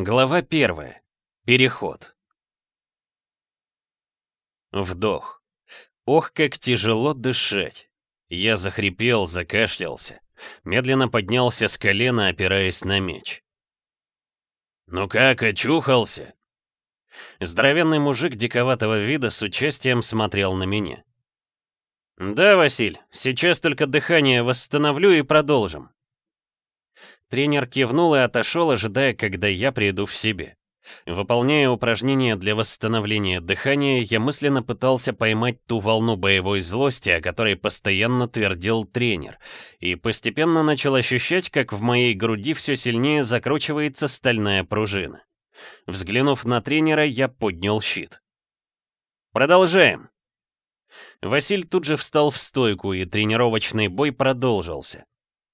Глава первая. Переход. Вдох. Ох, как тяжело дышать. Я захрипел, закашлялся. Медленно поднялся с колена, опираясь на меч. «Ну как, очухался?» Здоровенный мужик диковатого вида с участием смотрел на меня. «Да, Василь, сейчас только дыхание восстановлю и продолжим». Тренер кивнул и отошел, ожидая, когда я приду в себе. Выполняя упражнения для восстановления дыхания, я мысленно пытался поймать ту волну боевой злости, о которой постоянно твердил тренер, и постепенно начал ощущать, как в моей груди все сильнее закручивается стальная пружина. Взглянув на тренера, я поднял щит. «Продолжаем!» Василь тут же встал в стойку, и тренировочный бой продолжился.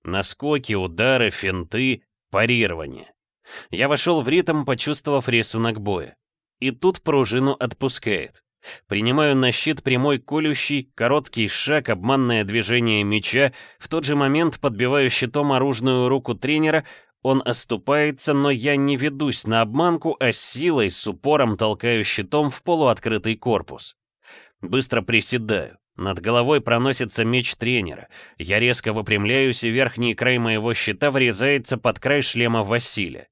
Наскоки, удары, финты, парирование. Я вошел в ритм, почувствовав рисунок боя. И тут пружину отпускает. Принимаю на щит прямой колющий, короткий шаг, обманное движение меча, в тот же момент подбиваю щитом оружную руку тренера, он оступается, но я не ведусь на обманку, а силой с упором толкаю щитом в полуоткрытый корпус. Быстро приседаю. Над головой проносится меч тренера. Я резко выпрямляюсь, и верхний край моего щита врезается под край шлема Василия.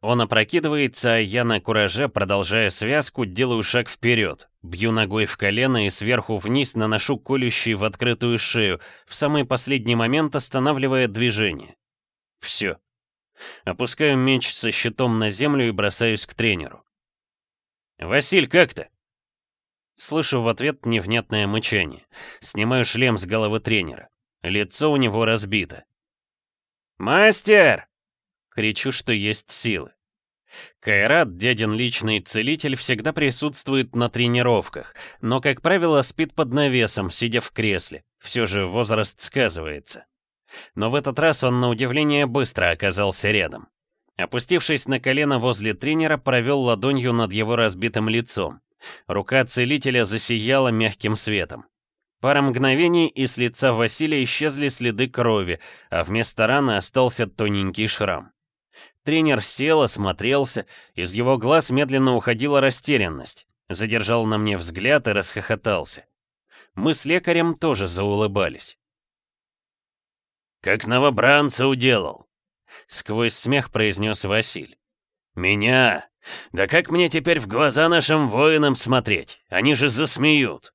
Он опрокидывается, а я на кураже, продолжая связку, делаю шаг вперед. Бью ногой в колено и сверху вниз наношу колющий в открытую шею, в самый последний момент останавливая движение. Все. Опускаю меч со щитом на землю и бросаюсь к тренеру. «Василь, как ты?» Слышу в ответ невнятное мычание. Снимаю шлем с головы тренера. Лицо у него разбито. «Мастер!» Кричу, что есть силы. Кайрат, дядин личный целитель, всегда присутствует на тренировках, но, как правило, спит под навесом, сидя в кресле. Все же возраст сказывается. Но в этот раз он, на удивление, быстро оказался рядом. Опустившись на колено возле тренера, провел ладонью над его разбитым лицом. Рука целителя засияла мягким светом. Пара мгновений, и с лица Василия исчезли следы крови, а вместо раны остался тоненький шрам. Тренер сел, осмотрелся, из его глаз медленно уходила растерянность. Задержал на мне взгляд и расхохотался. Мы с лекарем тоже заулыбались. «Как новобранца уделал!» — сквозь смех произнес Василь. «Меня? Да как мне теперь в глаза нашим воинам смотреть? Они же засмеют!»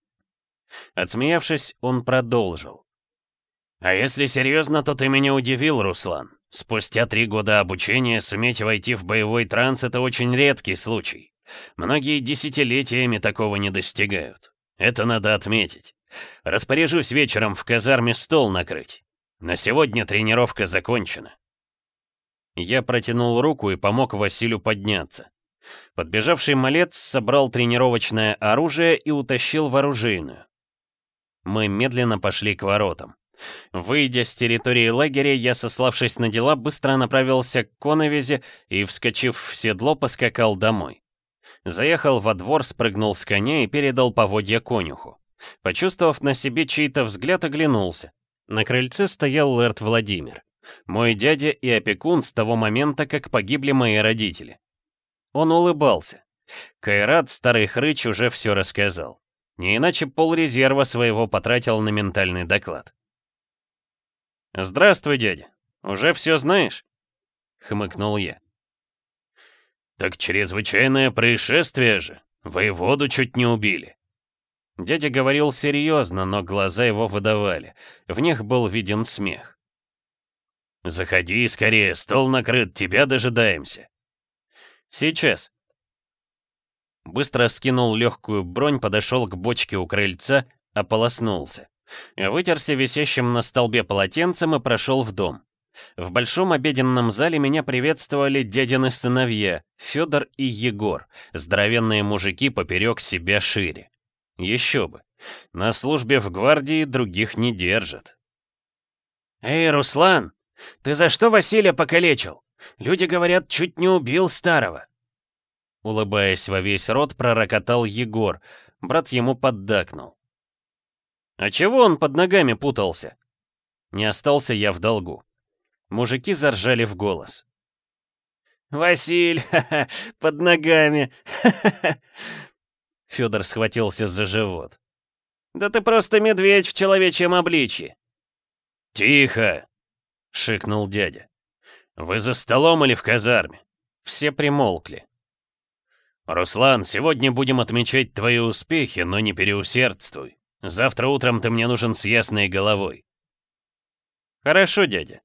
Отсмеявшись, он продолжил. «А если серьезно, то ты меня удивил, Руслан. Спустя три года обучения суметь войти в боевой транс — это очень редкий случай. Многие десятилетиями такого не достигают. Это надо отметить. Распоряжусь вечером в казарме стол накрыть. На сегодня тренировка закончена. Я протянул руку и помог Василию подняться. Подбежавший малец собрал тренировочное оружие и утащил в оружейную. Мы медленно пошли к воротам. Выйдя с территории лагеря, я, сославшись на дела, быстро направился к коновизе и, вскочив в седло, поскакал домой. Заехал во двор, спрыгнул с коня и передал поводья конюху. Почувствовав на себе чей-то взгляд, оглянулся. На крыльце стоял Лэрд Владимир. Мой дядя и опекун с того момента, как погибли мои родители. Он улыбался. Кайрат, старый хрыч, уже все рассказал. Не иначе полрезерва своего потратил на ментальный доклад. «Здравствуй, дядя. Уже все знаешь?» — хмыкнул я. «Так чрезвычайное происшествие же. Воеводу чуть не убили». Дядя говорил серьезно, но глаза его выдавали. В них был виден смех. «Заходи скорее, стол накрыт, тебя дожидаемся». «Сейчас». Быстро скинул легкую бронь, подошел к бочке у крыльца, ополоснулся. Вытерся висящим на столбе полотенцем и прошел в дом. В большом обеденном зале меня приветствовали дядины сыновья, Федор и Егор, здоровенные мужики поперек себя шире. Еще бы, на службе в гвардии других не держат. «Эй, Руслан, ты за что Василия покалечил? Люди говорят, чуть не убил старого». Улыбаясь во весь рот, пророкотал Егор, брат ему поддакнул. А чего он под ногами путался? Не остался я в долгу. Мужики заржали в голос. Василь, ха-ха, под ногами, ха-ха-ха!» Федор схватился за живот. «Да ты просто медведь в человечьем обличье!» «Тихо!» — шикнул дядя. «Вы за столом или в казарме?» Все примолкли. «Руслан, сегодня будем отмечать твои успехи, но не переусердствуй. Завтра утром ты мне нужен с ясной головой». «Хорошо, дядя».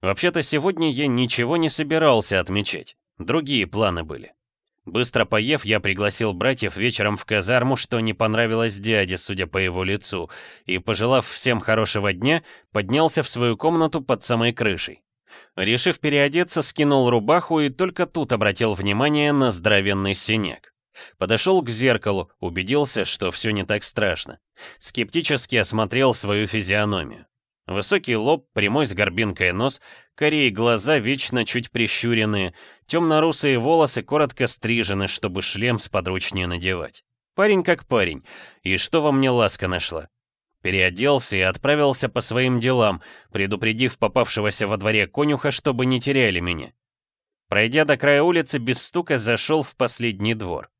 Вообще-то сегодня я ничего не собирался отмечать. Другие планы были. Быстро поев, я пригласил братьев вечером в казарму, что не понравилось дяде, судя по его лицу, и, пожелав всем хорошего дня, поднялся в свою комнату под самой крышей. Решив переодеться, скинул рубаху и только тут обратил внимание на здоровенный синяк. Подошел к зеркалу, убедился, что все не так страшно. Скептически осмотрел свою физиономию. Высокий лоб, прямой с горбинкой нос, корей глаза вечно чуть прищуренные, темно-русые волосы коротко стрижены, чтобы шлем сподручнее надевать. Парень как парень. И что во мне ласка нашла? Переоделся и отправился по своим делам, предупредив попавшегося во дворе конюха, чтобы не теряли меня. Пройдя до края улицы, без стука зашел в последний двор.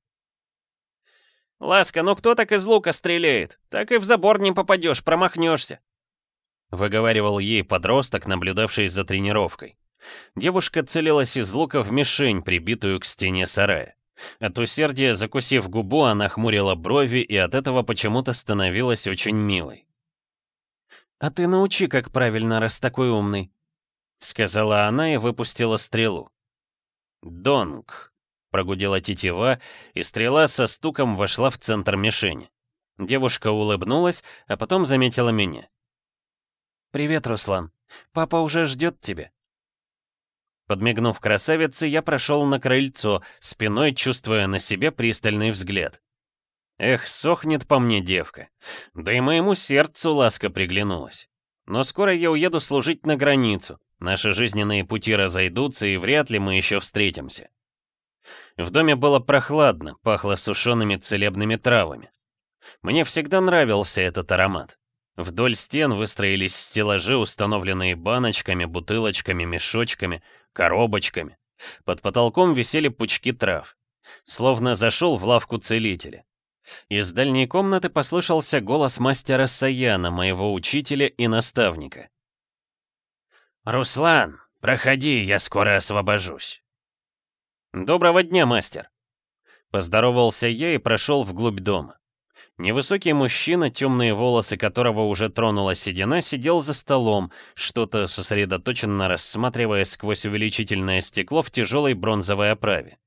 «Ласка, ну кто так из лука стреляет? Так и в забор не попадешь, промахнешься», выговаривал ей подросток, наблюдавший за тренировкой. Девушка целилась из лука в мишень, прибитую к стене сарая. От усердия, закусив губу, она хмурила брови и от этого почему-то становилась очень милой. «А ты научи, как правильно, раз такой умный», — сказала она и выпустила стрелу. «Донг», — прогудела тетива, и стрела со стуком вошла в центр мишени. Девушка улыбнулась, а потом заметила меня. «Привет, Руслан. Папа уже ждет тебя». Подмигнув красавице, я прошел на крыльцо, спиной чувствуя на себе пристальный взгляд. Эх, сохнет по мне девка. Да и моему сердцу ласка приглянулась. Но скоро я уеду служить на границу. Наши жизненные пути разойдутся, и вряд ли мы еще встретимся. В доме было прохладно, пахло сушеными целебными травами. Мне всегда нравился этот аромат. Вдоль стен выстроились стеллажи, установленные баночками, бутылочками, мешочками, коробочками. Под потолком висели пучки трав. Словно зашел в лавку целителя. Из дальней комнаты послышался голос мастера Саяна, моего учителя и наставника. «Руслан, проходи, я скоро освобожусь». «Доброго дня, мастер!» Поздоровался я и прошел вглубь дома. Невысокий мужчина, темные волосы которого уже тронула седина, сидел за столом, что-то сосредоточенно рассматривая сквозь увеличительное стекло в тяжелой бронзовой оправе.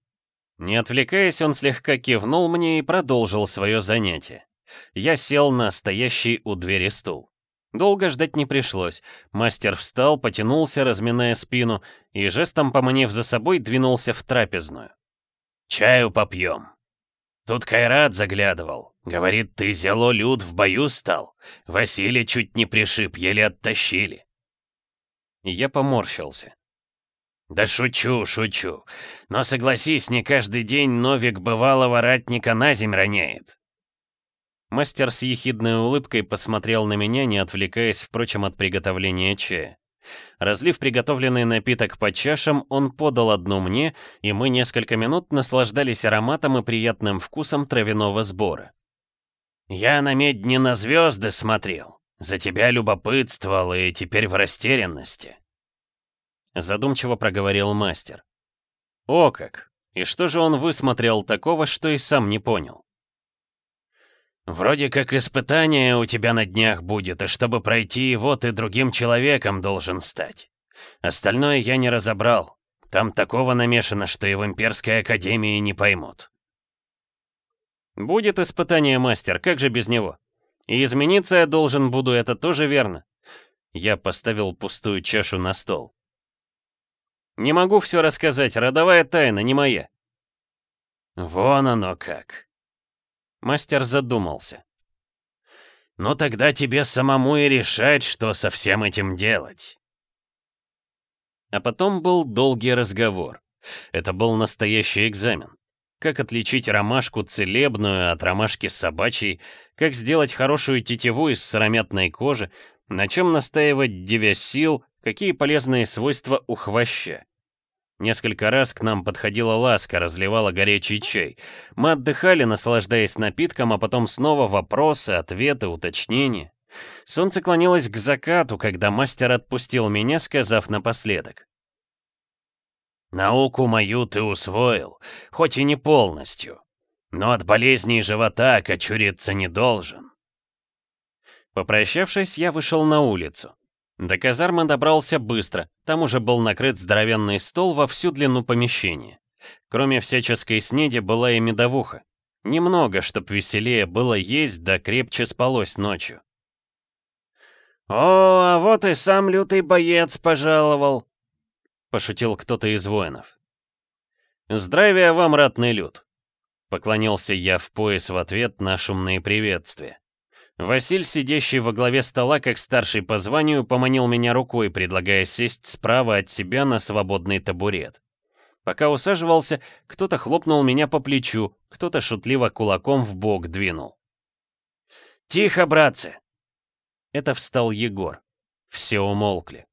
Не отвлекаясь, он слегка кивнул мне и продолжил свое занятие. Я сел на стоящий у двери стул. Долго ждать не пришлось. Мастер встал, потянулся, разминая спину, и жестом поманив за собой, двинулся в трапезную. «Чаю попьем», Тут Кайрат заглядывал. Говорит, ты зело люд в бою стал. Василия чуть не пришиб, еле оттащили. Я поморщился. Да шучу, шучу. Но согласись, не каждый день Новик бывалого ратника на земь роняет. Мастер с ехидной улыбкой посмотрел на меня, не отвлекаясь, впрочем, от приготовления чая. Разлив приготовленный напиток по чашам, он подал одну мне, и мы несколько минут наслаждались ароматом и приятным вкусом травяного сбора. «Я на медне на звезды смотрел, за тебя любопытствовал и теперь в растерянности», задумчиво проговорил мастер. «О как! И что же он высмотрел такого, что и сам не понял?» «Вроде как испытание у тебя на днях будет, и чтобы пройти его, ты другим человеком должен стать. Остальное я не разобрал. Там такого намешано, что и в Имперской Академии не поймут». «Будет испытание, мастер, как же без него? И измениться я должен буду, это тоже верно». Я поставил пустую чашу на стол. «Не могу все рассказать, родовая тайна, не моя». «Вон оно как», Мастер задумался. «Ну тогда тебе самому и решать, что со всем этим делать». А потом был долгий разговор. Это был настоящий экзамен. Как отличить ромашку целебную от ромашки собачьей, как сделать хорошую тетиву из сыромятной кожи, на чем настаивать девя сил, какие полезные свойства у хвоща. Несколько раз к нам подходила ласка, разливала горячий чай. Мы отдыхали, наслаждаясь напитком, а потом снова вопросы, ответы, уточнения. Солнце клонилось к закату, когда мастер отпустил меня, сказав напоследок. «Науку мою ты усвоил, хоть и не полностью, но от болезней живота окочуриться не должен». Попрощавшись, я вышел на улицу. До казармы добрался быстро, там уже был накрыт здоровенный стол во всю длину помещения. Кроме всяческой снеди была и медовуха. Немного, чтоб веселее было есть, да крепче спалось ночью. «О, а вот и сам лютый боец пожаловал!» — пошутил кто-то из воинов. «Здравия вам, ратный люд!» — поклонился я в пояс в ответ на шумные приветствия. Василь, сидящий во главе стола, как старший по званию, поманил меня рукой, предлагая сесть справа от себя на свободный табурет. Пока усаживался, кто-то хлопнул меня по плечу, кто-то шутливо кулаком в бок двинул. «Тихо, братцы!» Это встал Егор. Все умолкли.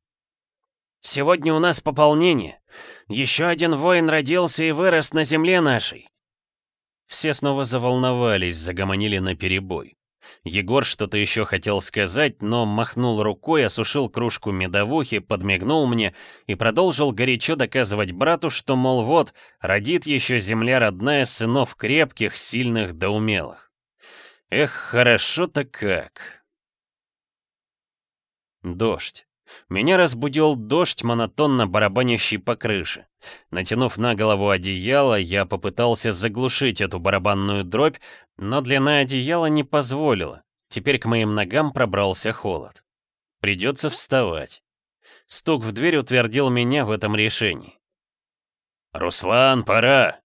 «Сегодня у нас пополнение. Еще один воин родился и вырос на земле нашей». Все снова заволновались, загомонили наперебой. Егор что-то еще хотел сказать, но махнул рукой, осушил кружку медовухи, подмигнул мне и продолжил горячо доказывать брату, что, мол, вот, родит еще земля родная сынов крепких, сильных да умелых. Эх, хорошо-то как. Дождь. Меня разбудил дождь, монотонно барабанящий по крыше. Натянув на голову одеяло, я попытался заглушить эту барабанную дробь, но длина одеяла не позволила. Теперь к моим ногам пробрался холод. Придется вставать. Стук в дверь утвердил меня в этом решении. «Руслан, пора!»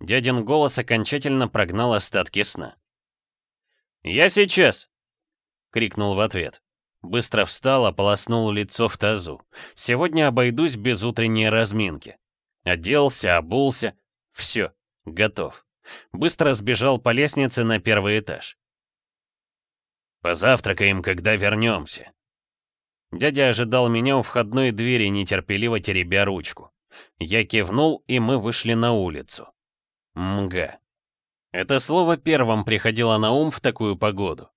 Дядин голос окончательно прогнал остатки сна. «Я сейчас!» — крикнул в ответ. Быстро встал, ополоснул лицо в тазу. Сегодня обойдусь без утренней разминки. Оделся, обулся. Все, готов. Быстро сбежал по лестнице на первый этаж. «Позавтракаем, когда вернемся». Дядя ожидал меня у входной двери, нетерпеливо теребя ручку. Я кивнул, и мы вышли на улицу. Мга. Это слово первым приходило на ум в такую погоду.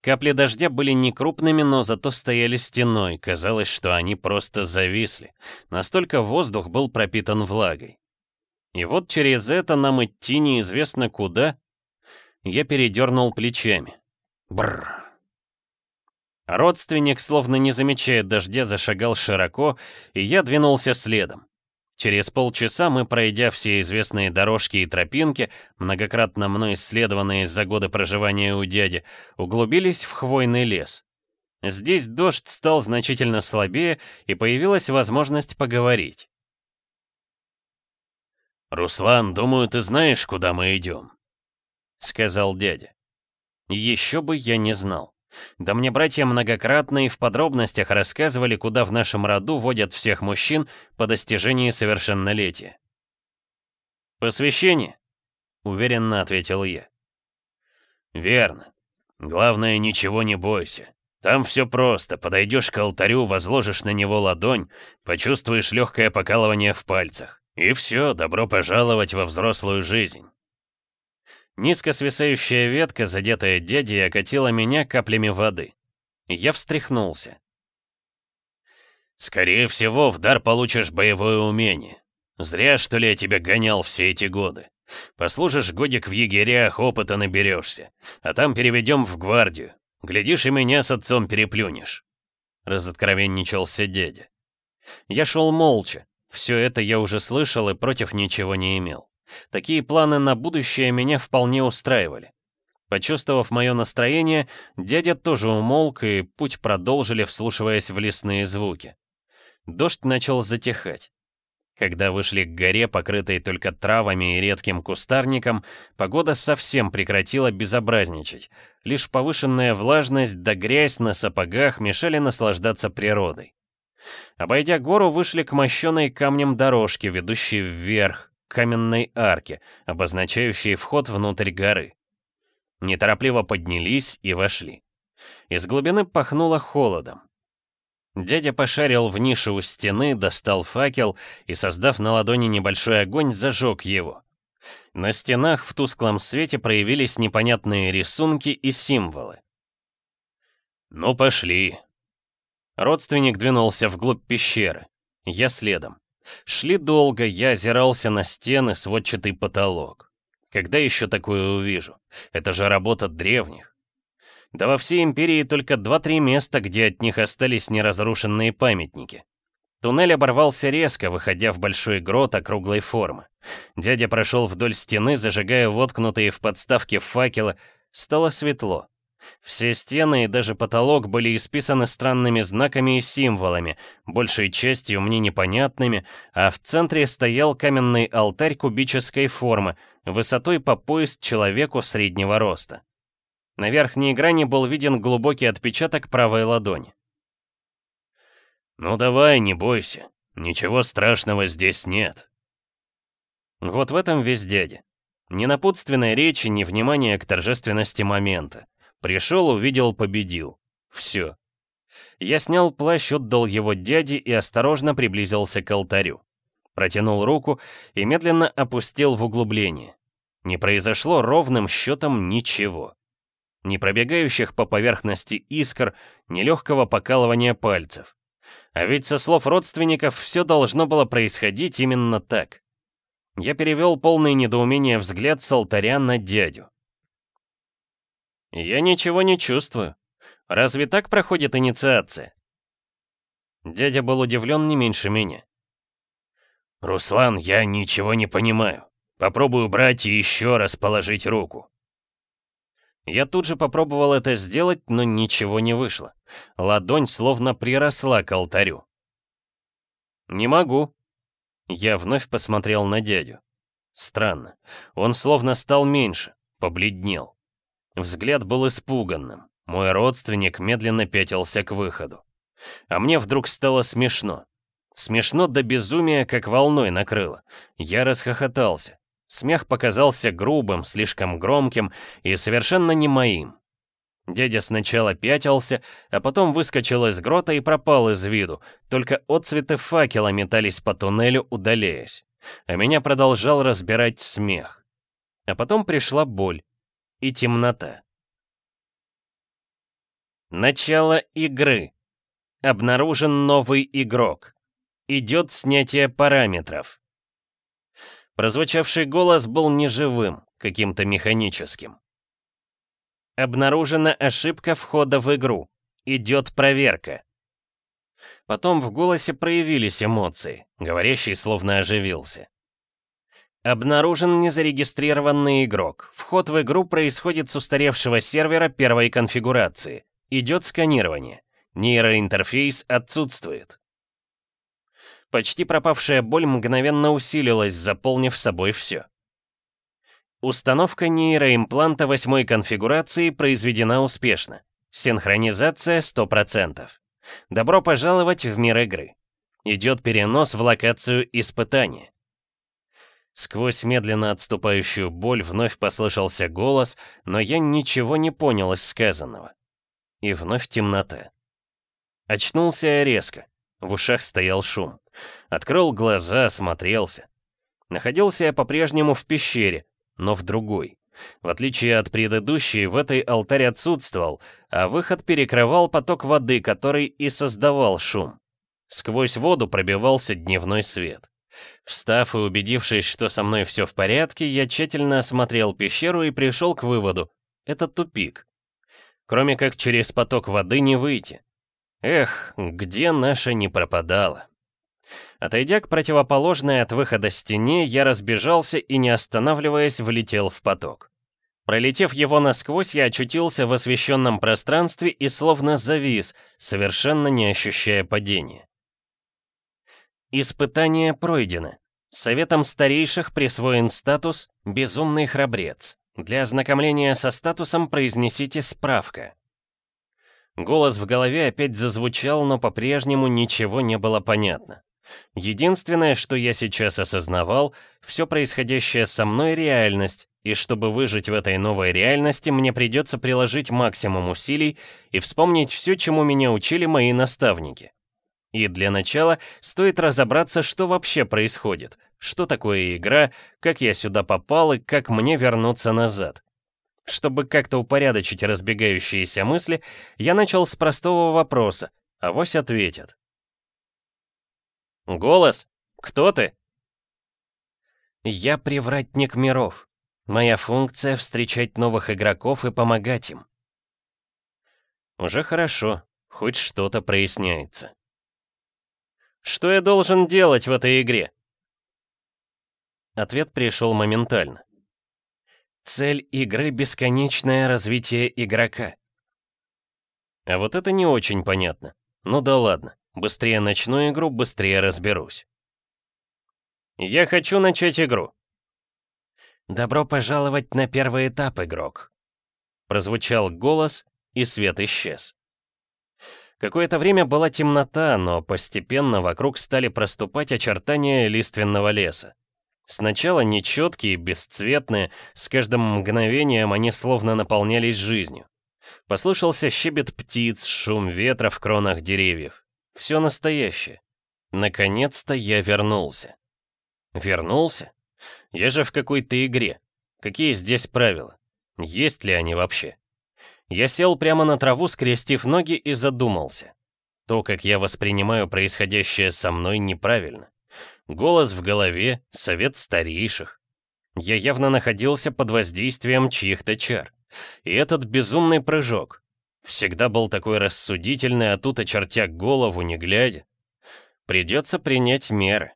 Капли дождя были не крупными, но зато стояли стеной, казалось, что они просто зависли. Настолько воздух был пропитан влагой. И вот через это нам идти неизвестно куда. Я передернул плечами. Бррр. Родственник, словно не замечая дождя, зашагал широко, и я двинулся следом. Через полчаса мы, пройдя все известные дорожки и тропинки, многократно мной исследованные за годы проживания у дяди, углубились в хвойный лес. Здесь дождь стал значительно слабее, и появилась возможность поговорить. «Руслан, думаю, ты знаешь, куда мы идем», — сказал дядя. Еще бы я не знал. Да мне братья многократно и в подробностях рассказывали, куда в нашем роду водят всех мужчин по достижении совершеннолетия. «Посвящение», — уверенно ответил я. «Верно. Главное, ничего не бойся. Там все просто. Подойдешь к алтарю, возложишь на него ладонь, почувствуешь легкое покалывание в пальцах. И все, добро пожаловать во взрослую жизнь. Низко свисающая ветка, задетая дядей, окатила меня каплями воды. Я встряхнулся. «Скорее всего, в дар получишь боевое умение. Зря, что ли, я тебя гонял все эти годы. Послужишь годик в егерях, опыта наберешься. А там переведем в гвардию. Глядишь, и меня с отцом переплюнешь». Разоткровенничался дядя. Я шел молча. Все это я уже слышал и против ничего не имел. Такие планы на будущее меня вполне устраивали. Почувствовав мое настроение, дядя тоже умолк, и путь продолжили, вслушиваясь в лесные звуки. Дождь начал затихать. Когда вышли к горе, покрытой только травами и редким кустарником, погода совсем прекратила безобразничать. Лишь повышенная влажность да грязь на сапогах мешали наслаждаться природой. Обойдя гору, вышли к мощенной камнем дорожке, ведущей вверх, каменной арке, обозначающей вход внутрь горы. Неторопливо поднялись и вошли. Из глубины пахнуло холодом. Дядя пошарил в нише у стены, достал факел и, создав на ладони небольшой огонь, зажег его. На стенах в тусклом свете проявились непонятные рисунки и символы. «Ну, пошли». Родственник двинулся вглубь пещеры. Я следом. Шли долго, я озирался на стены, сводчатый потолок. Когда еще такое увижу? Это же работа древних. Да во всей империи только два-три места, где от них остались неразрушенные памятники. Туннель оборвался резко, выходя в большой грот округлой формы. Дядя прошел вдоль стены, зажигая воткнутые в подставке факела. Стало светло. Все стены и даже потолок были исписаны странными знаками и символами, большей частью мне непонятными, а в центре стоял каменный алтарь кубической формы, высотой по пояс человеку среднего роста. На верхней грани был виден глубокий отпечаток правой ладони. «Ну давай, не бойся. Ничего страшного здесь нет». Вот в этом весь дядя. Ни напутственной речи, ни внимания к торжественности момента. Пришел, увидел, победил. Все. Я снял плащ, отдал его дяде и осторожно приблизился к алтарю. Протянул руку и медленно опустил в углубление. Не произошло ровным счетом ничего. Ни пробегающих по поверхности искр, ни легкого покалывания пальцев. А ведь со слов родственников все должно было происходить именно так. Я перевел полный недоумение взгляд с алтаря на дядю. «Я ничего не чувствую. Разве так проходит инициация?» Дядя был удивлен не меньше меня. «Руслан, я ничего не понимаю. Попробую брать и еще раз положить руку». Я тут же попробовал это сделать, но ничего не вышло. Ладонь словно приросла к алтарю. «Не могу». Я вновь посмотрел на дядю. Странно. Он словно стал меньше, побледнел. Взгляд был испуганным. Мой родственник медленно пятился к выходу. А мне вдруг стало смешно. Смешно до безумия, как волной накрыло. Я расхохотался. Смех показался грубым, слишком громким и совершенно не моим. Дядя сначала пятился, а потом выскочил из грота и пропал из виду, только отцветы факела метались по туннелю, удаляясь. А меня продолжал разбирать смех. А потом пришла боль и темнота. Начало игры. Обнаружен новый игрок. Идет снятие параметров. Прозвучавший голос был неживым, каким-то механическим. Обнаружена ошибка входа в игру. Идет проверка. Потом в голосе проявились эмоции, говорящий словно оживился. Обнаружен незарегистрированный игрок. Вход в игру происходит с устаревшего сервера первой конфигурации. Идет сканирование. Нейроинтерфейс отсутствует. Почти пропавшая боль мгновенно усилилась, заполнив собой все. Установка нейроимпланта восьмой конфигурации произведена успешно. Синхронизация 100%. Добро пожаловать в мир игры. Идет перенос в локацию испытания. Сквозь медленно отступающую боль вновь послышался голос, но я ничего не понял из сказанного. И вновь темнота. Очнулся я резко. В ушах стоял шум. Открыл глаза, осмотрелся. Находился я по-прежнему в пещере, но в другой. В отличие от предыдущей, в этой алтарь отсутствовал, а выход перекрывал поток воды, который и создавал шум. Сквозь воду пробивался дневной свет. Встав и убедившись, что со мной все в порядке, я тщательно осмотрел пещеру и пришел к выводу. Это тупик. Кроме как через поток воды не выйти. Эх, где наша не пропадала. Отойдя к противоположной от выхода стене, я разбежался и, не останавливаясь, влетел в поток. Пролетев его насквозь, я очутился в освещенном пространстве и словно завис, совершенно не ощущая падения. Испытание пройдено. Советом старейших присвоен статус «Безумный храбрец». Для ознакомления со статусом произнесите «Справка». Голос в голове опять зазвучал, но по-прежнему ничего не было понятно. Единственное, что я сейчас осознавал, все происходящее со мной — реальность, и чтобы выжить в этой новой реальности, мне придется приложить максимум усилий и вспомнить все, чему меня учили мои наставники. И для начала стоит разобраться, что вообще происходит, что такое игра, как я сюда попал и как мне вернуться назад. Чтобы как-то упорядочить разбегающиеся мысли, я начал с простого вопроса, а вось ответят. «Голос? Кто ты?» «Я привратник миров. Моя функция — встречать новых игроков и помогать им». Уже хорошо, хоть что-то проясняется. Что я должен делать в этой игре? Ответ пришел моментально. Цель игры — бесконечное развитие игрока. А вот это не очень понятно. Ну да ладно, быстрее начну игру, быстрее разберусь. Я хочу начать игру. Добро пожаловать на первый этап, игрок. Прозвучал голос, и свет исчез. Какое-то время была темнота, но постепенно вокруг стали проступать очертания лиственного леса. Сначала нечеткие, бесцветные, с каждым мгновением они словно наполнялись жизнью. Послышался щебет птиц, шум ветра в кронах деревьев. Все настоящее. Наконец-то я вернулся. Вернулся? Я же в какой-то игре. Какие здесь правила? Есть ли они вообще? Я сел прямо на траву, скрестив ноги и задумался. То, как я воспринимаю происходящее со мной, неправильно. Голос в голове, совет старейших. Я явно находился под воздействием чьих-то чар. И этот безумный прыжок. Всегда был такой рассудительный, а тут, очертя голову, не глядя. Придется принять меры.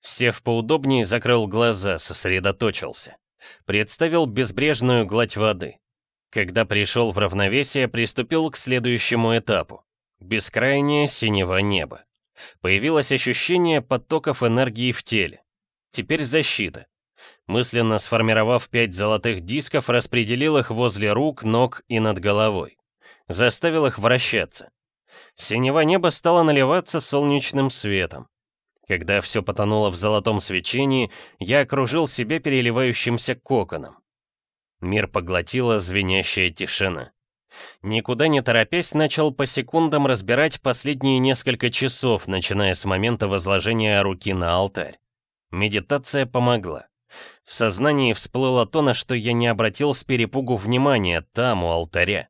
Сев поудобнее, закрыл глаза, сосредоточился. Представил безбрежную гладь воды. Когда пришел в равновесие, приступил к следующему этапу. Бескрайнее синего неба. Появилось ощущение потоков энергии в теле. Теперь защита. Мысленно сформировав пять золотых дисков, распределил их возле рук, ног и над головой. Заставил их вращаться. Синего неба стало наливаться солнечным светом. Когда все потонуло в золотом свечении, я окружил себя переливающимся коконом. Мир поглотила звенящая тишина. Никуда не торопясь, начал по секундам разбирать последние несколько часов, начиная с момента возложения руки на алтарь. Медитация помогла. В сознании всплыло то, на что я не обратил с перепугу внимания там, у алтаря.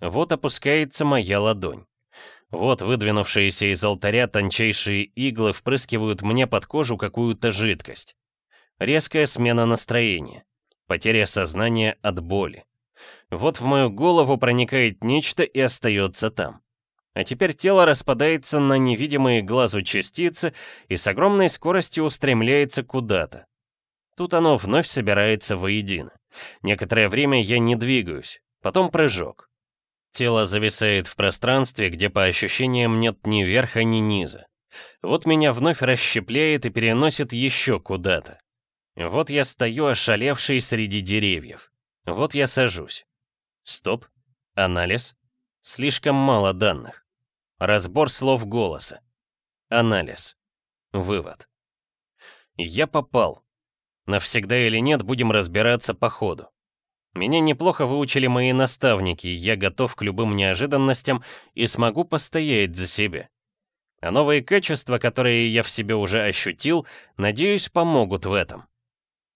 Вот опускается моя ладонь. Вот выдвинувшиеся из алтаря тончайшие иглы впрыскивают мне под кожу какую-то жидкость. Резкая смена настроения. Потеря сознания от боли. Вот в мою голову проникает нечто и остается там. А теперь тело распадается на невидимые глазу частицы и с огромной скоростью устремляется куда-то. Тут оно вновь собирается воедино. Некоторое время я не двигаюсь, потом прыжок. Тело зависает в пространстве, где по ощущениям нет ни верха, ни низа. Вот меня вновь расщепляет и переносит еще куда-то. Вот я стою ошалевший среди деревьев. Вот я сажусь. Стоп. Анализ. Слишком мало данных. Разбор слов голоса. Анализ. Вывод. Я попал. Навсегда или нет, будем разбираться по ходу. Меня неплохо выучили мои наставники, я готов к любым неожиданностям и смогу постоять за себя. А новые качества, которые я в себе уже ощутил, надеюсь, помогут в этом.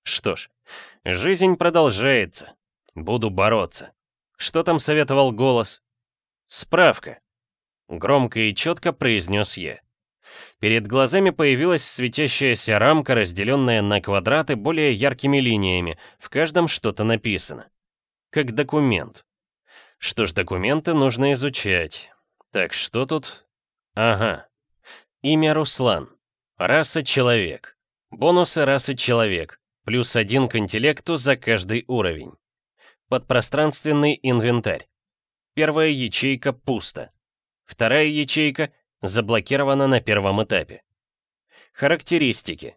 Что ж, жизнь продолжается. Буду бороться. Что там советовал голос? Справка. Громко и четко произнес я. Перед глазами появилась светящаяся рамка, разделенная на квадраты более яркими линиями, в каждом что-то написано. Как документ. Что ж, документы нужно изучать. Так, что тут? Ага. Имя Руслан. Раса человек. Бонусы расы человек. Плюс один к интеллекту за каждый уровень. Подпространственный инвентарь. Первая ячейка пусто. Вторая ячейка заблокирована на первом этапе. Характеристики.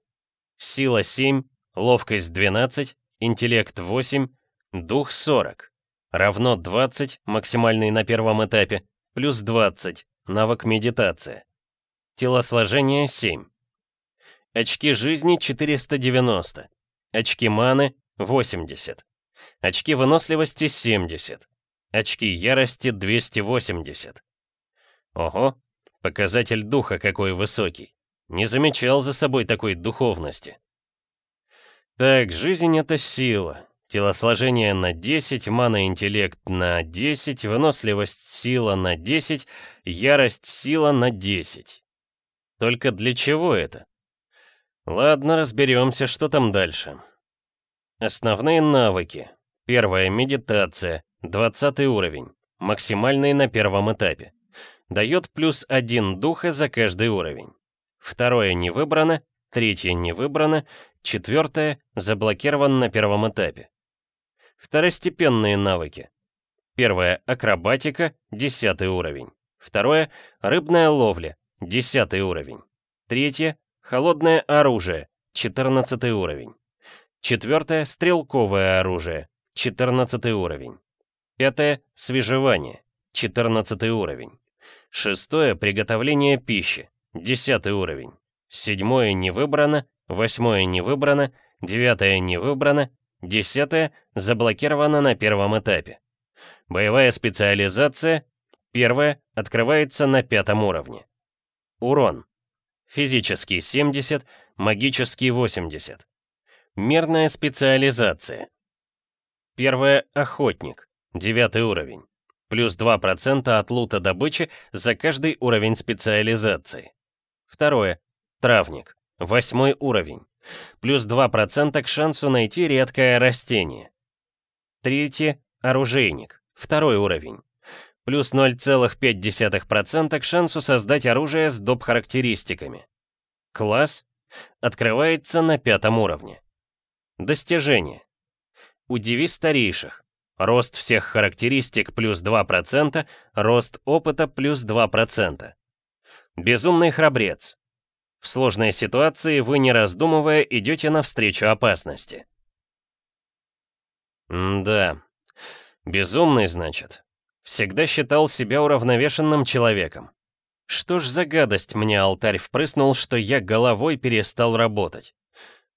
Сила 7, ловкость 12, интеллект 8, дух 40. Равно 20, максимальный на первом этапе, плюс 20, навык медитация. Телосложение 7. Очки жизни 490. Очки маны — 80. Очки выносливости — 70. Очки ярости — 280. Ого, Показатель духа какой высокий. Не замечал за собой такой духовности. Так, жизнь — это сила. Телосложение на 10, мана-интеллект на 10, выносливость сила на 10, ярость сила на 10. Только для чего это? Ладно, разберемся, что там дальше. Основные навыки. Первая — медитация, 20 уровень, максимальный на первом этапе. Дает плюс один духа за каждый уровень. Второе не выбрано, третье не выбрано, четвертое заблокирован на первом этапе. Второстепенные навыки. Первое — акробатика, 10 уровень. Второе — рыбная ловля, 10 уровень. Третье — холодное оружие, 14 уровень. Четвертое — стрелковое оружие, 14 уровень. Пятое — свежевание, 14 уровень. Шестое — приготовление пищи, 10 уровень. Седьмое не выбрано, восьмое не выбрано, девятое не выбрано, десятое заблокировано на первом этапе. Боевая специализация, первая, открывается на пятом уровне. Урон. Физический 70, магический 80. Мерная специализация. Первое — охотник, девятый уровень. Плюс 2% от лута добычи за каждый уровень специализации. Второе — травник, восьмой уровень. Плюс 2% к шансу найти редкое растение. Третье — оружейник, второй уровень. Плюс 0,5% к шансу создать оружие с доп. характеристиками. Класс открывается на пятом уровне. Достижение. Удиви старейших. Рост всех характеристик плюс 2%, рост опыта плюс 2%. Безумный храбрец. В сложной ситуации вы, не раздумывая, идете навстречу опасности. М да. Безумный, значит. Всегда считал себя уравновешенным человеком. Что ж за гадость мне алтарь впрыснул, что я головой перестал работать?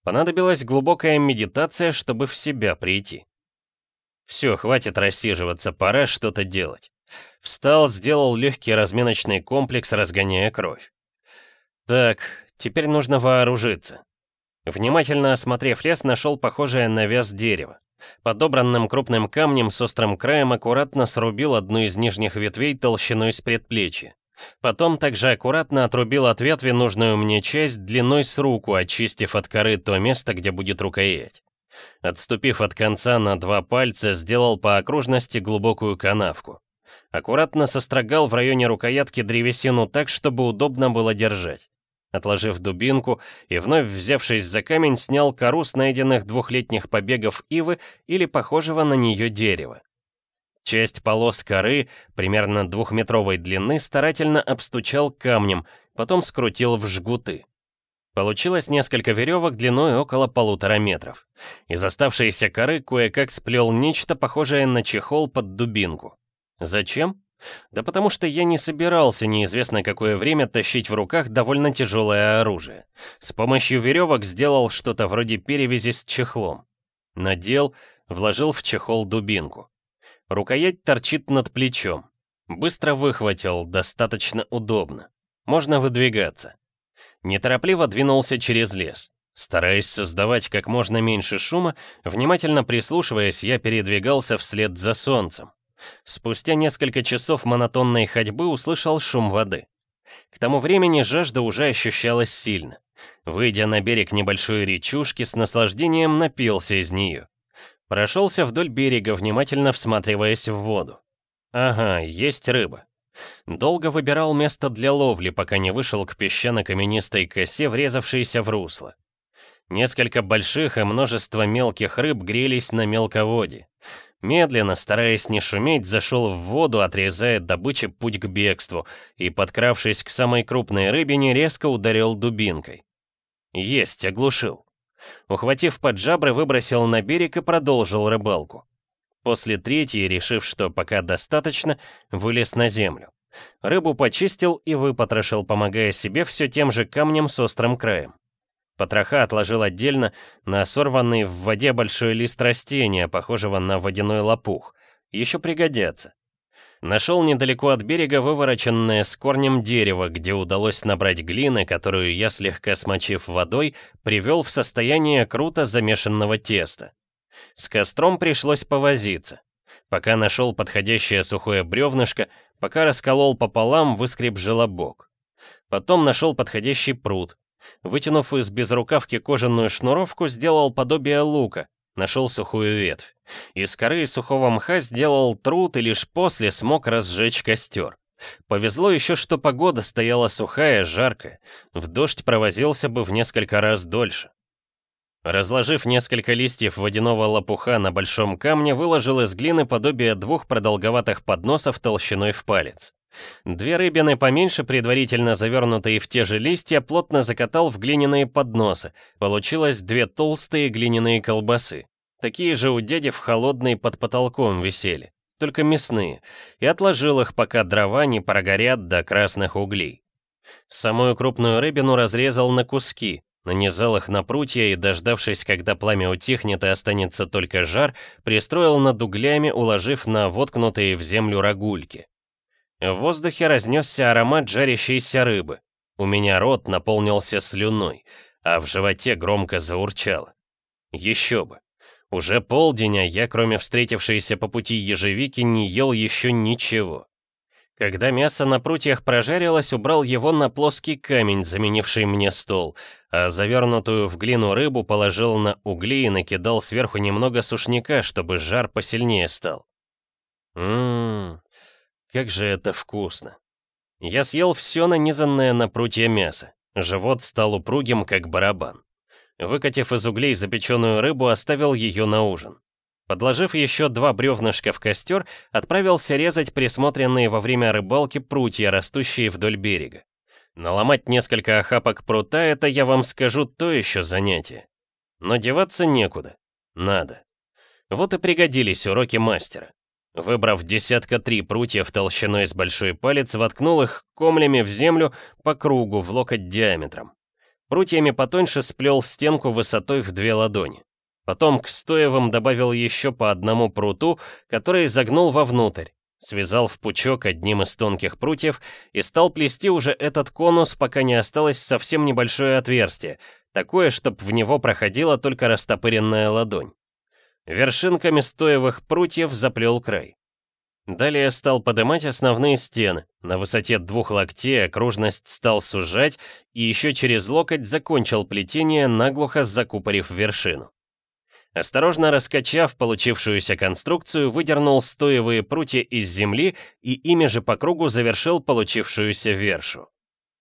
Понадобилась глубокая медитация, чтобы в себя прийти. Все, хватит рассиживаться, пора что-то делать. Встал, сделал легкий разминочный комплекс, разгоняя кровь. Так, теперь нужно вооружиться. Внимательно осмотрев лес, нашел похожее на вяз дерево. Подобранным крупным камнем с острым краем аккуратно срубил одну из нижних ветвей толщиной с предплечья. Потом также аккуратно отрубил от ветви нужную мне часть длиной с руку, очистив от коры то место, где будет рукоять. Отступив от конца на два пальца, сделал по окружности глубокую канавку. Аккуратно сострогал в районе рукоятки древесину так, чтобы удобно было держать. Отложив дубинку и вновь взявшись за камень, снял кору с найденных двухлетних побегов ивы или похожего на нее дерева. Часть полос коры, примерно двухметровой длины, старательно обстучал камнем, потом скрутил в жгуты. Получилось несколько веревок длиной около полутора метров. Из оставшейся коры кое-как сплел нечто похожее на чехол под дубинку. Зачем? Да потому что я не собирался неизвестно какое время тащить в руках довольно тяжелое оружие. С помощью веревок сделал что-то вроде перевязи с чехлом. Надел, вложил в чехол дубинку. Рукоять торчит над плечом. Быстро выхватил, достаточно удобно. Можно выдвигаться. Неторопливо двинулся через лес. Стараясь создавать как можно меньше шума, внимательно прислушиваясь, я передвигался вслед за солнцем. Спустя несколько часов монотонной ходьбы услышал шум воды. К тому времени жажда уже ощущалась сильно. Выйдя на берег небольшой речушки, с наслаждением напился из нее. Прошелся вдоль берега, внимательно всматриваясь в воду. Ага, есть рыба. Долго выбирал место для ловли, пока не вышел к песчано-каменистой косе, врезавшейся в русло. Несколько больших и множество мелких рыб грелись на мелководье. Медленно, стараясь не шуметь, зашел в воду, отрезая добыче путь к бегству, и, подкравшись к самой крупной рыбине, резко ударил дубинкой. Есть, оглушил. Ухватив под жабры, выбросил на берег и продолжил рыбалку. После третьей, решив, что пока достаточно, вылез на землю. Рыбу почистил и выпотрошил, помогая себе все тем же камнем с острым краем. Потроха отложил отдельно на сорванный в воде большой лист растения, похожего на водяной лопух. Еще пригодятся. Нашел недалеко от берега вывороченное с корнем дерево, где удалось набрать глины, которую я, слегка смочив водой, привел в состояние круто замешанного теста. С костром пришлось повозиться. Пока нашел подходящее сухое бревнышко, пока расколол пополам, выскреб желобок. Потом нашел подходящий пруд. Вытянув из безрукавки кожаную шнуровку, сделал подобие лука, нашел сухую ветвь. Из коры и сухого мха сделал труд и лишь после смог разжечь костер. Повезло еще, что погода стояла сухая, жаркая. В дождь провозился бы в несколько раз дольше. Разложив несколько листьев водяного лопуха на большом камне, выложил из глины подобие двух продолговатых подносов толщиной в палец. Две рыбины поменьше, предварительно завернутые в те же листья, плотно закатал в глиняные подносы. Получилось две толстые глиняные колбасы. Такие же у дяди в холодной под потолком висели, только мясные, и отложил их, пока дрова не прогорят до красных углей. Самую крупную рыбину разрезал на куски, нанизал их на прутья и, дождавшись, когда пламя утихнет и останется только жар, пристроил над углями, уложив на воткнутые в землю рогульки. В воздухе разнесся аромат жарящейся рыбы. У меня рот наполнился слюной, а в животе громко заурчало. Еще бы. Уже полдень, а я, кроме встретившейся по пути ежевики, не ел еще ничего. Когда мясо на прутьях прожарилось, убрал его на плоский камень, заменивший мне стол, а завернутую в глину рыбу положил на угли и накидал сверху немного сушняка, чтобы жар посильнее стал. Ммм, как же это вкусно. Я съел все нанизанное на прутья мясо. Живот стал упругим, как барабан. Выкатив из углей запеченную рыбу, оставил ее на ужин. Подложив еще два бревнышка в костер, отправился резать присмотренные во время рыбалки прутья, растущие вдоль берега. Наломать несколько охапок прута — это, я вам скажу, то еще занятие. Но деваться некуда. Надо. Вот и пригодились уроки мастера. Выбрав десятка три прутьев толщиной с большой палец, воткнул их комлями в землю по кругу в локоть диаметром. Прутьями потоньше сплел стенку высотой в две ладони. Потом к стоевым добавил еще по одному пруту, который загнул вовнутрь, связал в пучок одним из тонких прутьев и стал плести уже этот конус, пока не осталось совсем небольшое отверстие, такое, чтобы в него проходила только растопыренная ладонь. Вершинками стоевых прутьев заплел край. Далее стал поднимать основные стены. На высоте двух локтей окружность стал сужать и еще через локоть закончил плетение, наглухо закупорив вершину. Осторожно раскачав получившуюся конструкцию, выдернул стоевые прутья из земли и ими же по кругу завершил получившуюся вершу.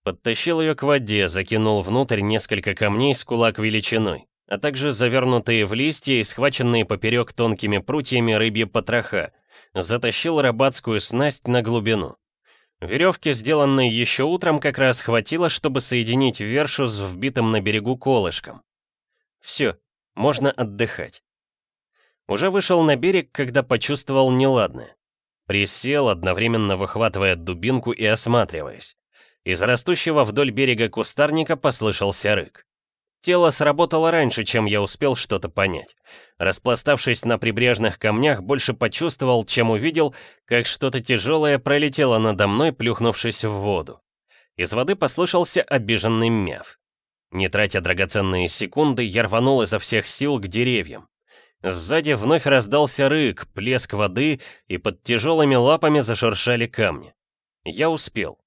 Подтащил ее к воде, закинул внутрь несколько камней с кулак величиной а также завернутые в листья и схваченные поперек тонкими прутьями рыбьи потроха, затащил рыбацкую снасть на глубину. Веревки, сделанные еще утром, как раз хватило, чтобы соединить вершу с вбитым на берегу колышком. Все, можно отдыхать. Уже вышел на берег, когда почувствовал неладное. Присел, одновременно выхватывая дубинку и осматриваясь. Из растущего вдоль берега кустарника послышался рык. Тело сработало раньше, чем я успел что-то понять. Распластавшись на прибрежных камнях, больше почувствовал, чем увидел, как что-то тяжелое пролетело надо мной, плюхнувшись в воду. Из воды послышался обиженный мяв. Не тратя драгоценные секунды, я рванул изо всех сил к деревьям. Сзади вновь раздался рык, плеск воды, и под тяжелыми лапами зашуршали камни. Я успел.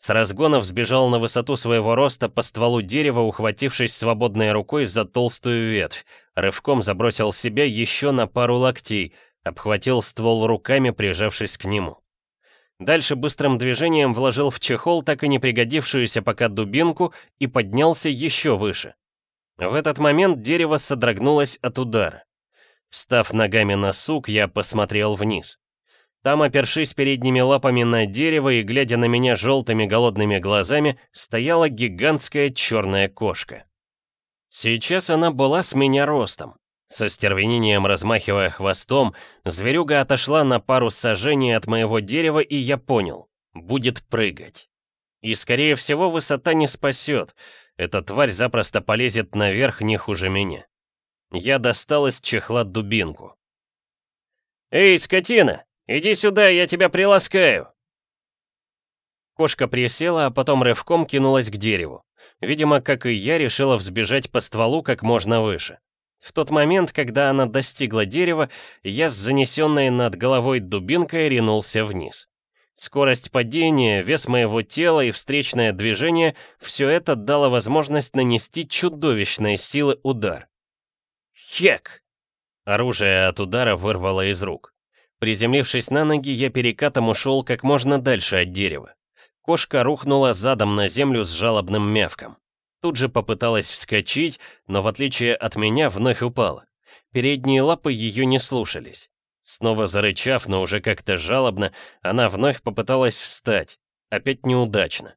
С разгона взбежал на высоту своего роста по стволу дерева, ухватившись свободной рукой за толстую ветвь. Рывком забросил себя еще на пару локтей, обхватил ствол руками, прижавшись к нему. Дальше быстрым движением вложил в чехол так и не пригодившуюся пока дубинку и поднялся еще выше. В этот момент дерево содрогнулось от удара. Встав ногами на сук, я посмотрел вниз. Там, опершись передними лапами на дерево и глядя на меня желтыми голодными глазами, стояла гигантская черная кошка. Сейчас она была с меня ростом. Со стервенением размахивая хвостом, зверюга отошла на пару сажений от моего дерева, и я понял — будет прыгать. И, скорее всего, высота не спасет. Эта тварь запросто полезет наверх не хуже меня. Я достал из чехла дубинку. «Эй, скотина, Иди сюда, я тебя приласкаю!» Кошка присела, а потом рывком кинулась к дереву. Видимо, как и я, решила взбежать по стволу как можно выше. В тот момент, когда она достигла дерева, я с занесенной над головой дубинкой ринулся вниз. Скорость падения, вес моего тела и встречное движение — все это дало возможность нанести чудовищной силы удар. Хек! Оружие от удара вырвало из рук. Приземлившись на ноги, я перекатом ушел как можно дальше от дерева. Кошка рухнула задом на землю с жалобным мявком. Тут же попыталась вскочить, но в отличие от меня вновь упала. Передние лапы ее не слушались. Снова зарычав, но уже как-то жалобно, она вновь попыталась встать. Опять неудачно.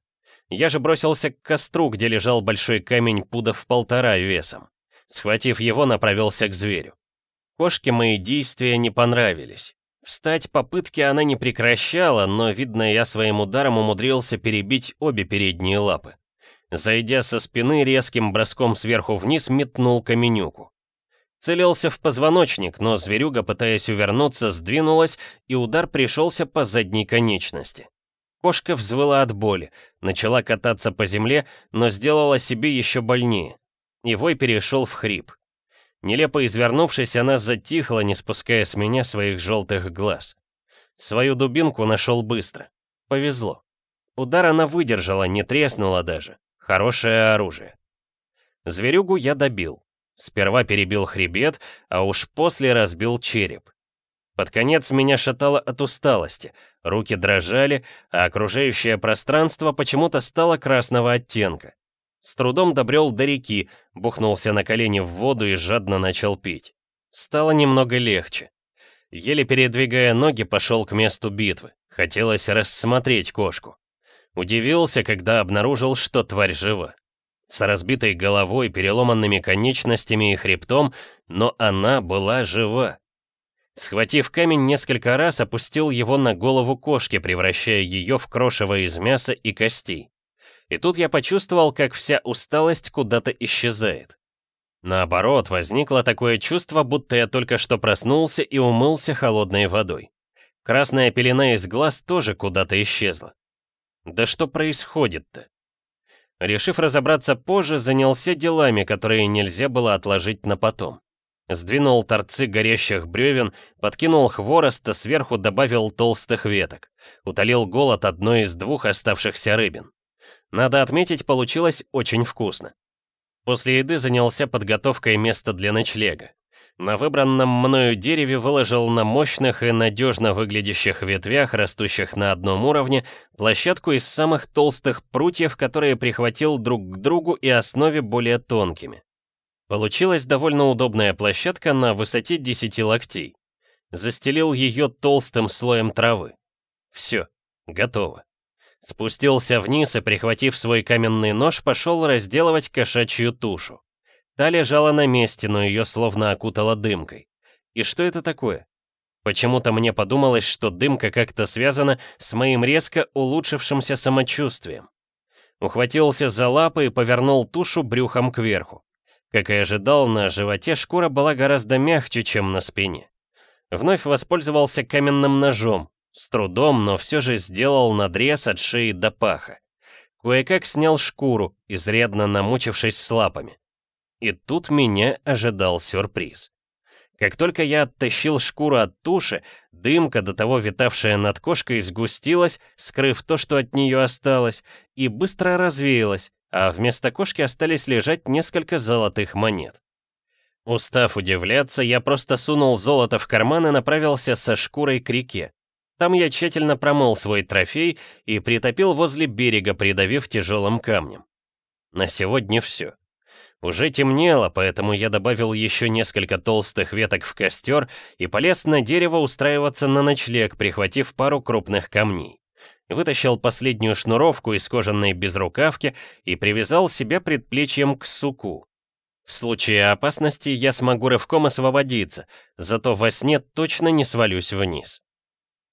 Я же бросился к костру, где лежал большой камень пудов полтора весом. Схватив его, направился к зверю. Кошке мои действия не понравились. Встать попытки она не прекращала, но, видно, я своим ударом умудрился перебить обе передние лапы. Зайдя со спины, резким броском сверху вниз метнул каменюку. Целился в позвоночник, но зверюга, пытаясь увернуться, сдвинулась, и удар пришелся по задней конечности. Кошка взвыла от боли, начала кататься по земле, но сделала себе еще больнее. И перешел в хрип. Нелепо извернувшись, она затихла, не спуская с меня своих желтых глаз. Свою дубинку нашел быстро. Повезло. Удар она выдержала, не треснула даже. Хорошее оружие. Зверюгу я добил. Сперва перебил хребет, а уж после разбил череп. Под конец меня шатало от усталости, руки дрожали, а окружающее пространство почему-то стало красного оттенка. С трудом добрел до реки, бухнулся на колени в воду и жадно начал пить. Стало немного легче. Еле передвигая ноги, пошел к месту битвы. Хотелось рассмотреть кошку. Удивился, когда обнаружил, что тварь жива. С разбитой головой, переломанными конечностями и хребтом, но она была жива. Схватив камень несколько раз, опустил его на голову кошки, превращая ее в крошево из мяса и костей. И тут я почувствовал, как вся усталость куда-то исчезает. Наоборот, возникло такое чувство, будто я только что проснулся и умылся холодной водой. Красная пелена из глаз тоже куда-то исчезла. Да что происходит-то? Решив разобраться позже, занялся делами, которые нельзя было отложить на потом. Сдвинул торцы горящих бревен, подкинул хвороста, сверху добавил толстых веток. Утолил голод одной из двух оставшихся рыбин. Надо отметить, получилось очень вкусно. После еды занялся подготовкой места для ночлега. На выбранном мною дереве выложил на мощных и надежно выглядящих ветвях, растущих на одном уровне, площадку из самых толстых прутьев, которые прихватил друг к другу и основе более тонкими. Получилась довольно удобная площадка на высоте 10 локтей. Застелил ее толстым слоем травы. Все, готово. Спустился вниз и, прихватив свой каменный нож, пошел разделывать кошачью тушу. Та лежала на месте, но ее словно окутала дымкой. И что это такое? Почему-то мне подумалось, что дымка как-то связана с моим резко улучшившимся самочувствием. Ухватился за лапы и повернул тушу брюхом кверху. Как и ожидал, на животе шкура была гораздо мягче, чем на спине. Вновь воспользовался каменным ножом. С трудом, но все же сделал надрез от шеи до паха. Кое-как снял шкуру, изрядно намучившись с лапами. И тут меня ожидал сюрприз. Как только я оттащил шкуру от туши, дымка, до того витавшая над кошкой, сгустилась, скрыв то, что от нее осталось, и быстро развеялась, а вместо кошки остались лежать несколько золотых монет. Устав удивляться, я просто сунул золото в карман и направился со шкурой к реке. Там я тщательно промыл свой трофей и притопил возле берега, придавив тяжелым камнем. На сегодня все. Уже темнело, поэтому я добавил еще несколько толстых веток в костер и полез на дерево устраиваться на ночлег, прихватив пару крупных камней. Вытащил последнюю шнуровку из кожаной безрукавки и привязал себя предплечьем к суку. В случае опасности я смогу рывком освободиться, зато во сне точно не свалюсь вниз.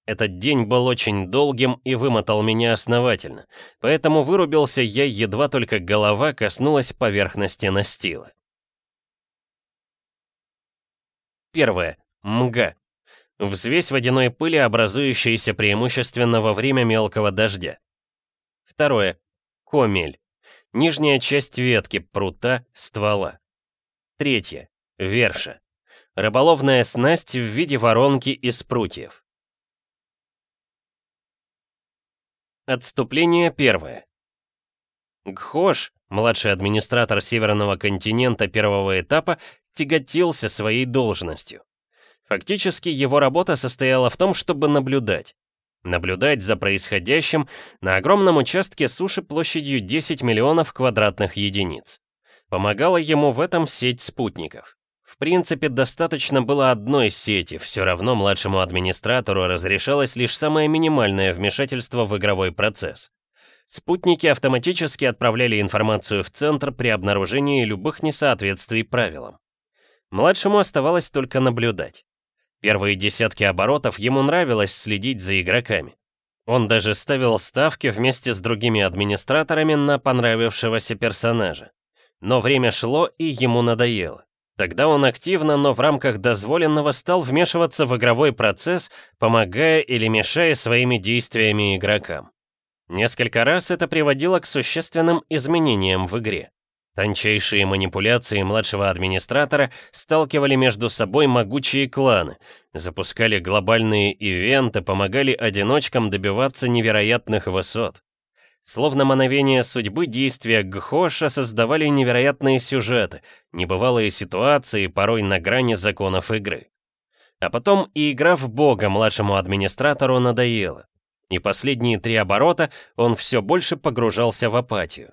Этот день был очень долгим и вымотал меня основательно, поэтому вырубился я, едва только голова коснулась поверхности настила. Первое. Мга. Взвесь водяной пыли, образующейся преимущественно во время мелкого дождя. Второе. Комель. Нижняя часть ветки, прута, ствола. Третье. Верша. Рыболовная снасть в виде воронки из прутьев. Отступление первое. Гхош, младший администратор Северного континента первого этапа, тяготился своей должностью. Фактически его работа состояла в том, чтобы наблюдать. Наблюдать за происходящим на огромном участке суши площадью 10 миллионов квадратных единиц. Помогала ему в этом сеть спутников. В принципе, достаточно было одной сети, все равно младшему администратору разрешалось лишь самое минимальное вмешательство в игровой процесс. Спутники автоматически отправляли информацию в центр при обнаружении любых несоответствий правилам. Младшему оставалось только наблюдать. Первые десятки оборотов ему нравилось следить за игроками. Он даже ставил ставки вместе с другими администраторами на понравившегося персонажа. Но время шло, и ему надоело. Тогда он активно, но в рамках дозволенного стал вмешиваться в игровой процесс, помогая или мешая своими действиями игрокам. Несколько раз это приводило к существенным изменениям в игре. Тончайшие манипуляции младшего администратора сталкивали между собой могучие кланы, запускали глобальные ивенты, помогали одиночкам добиваться невероятных высот. Словно мановение судьбы действия Гхоша создавали невероятные сюжеты, небывалые ситуации, порой на грани законов игры. А потом и игра в бога младшему администратору надоела. И последние три оборота он все больше погружался в апатию.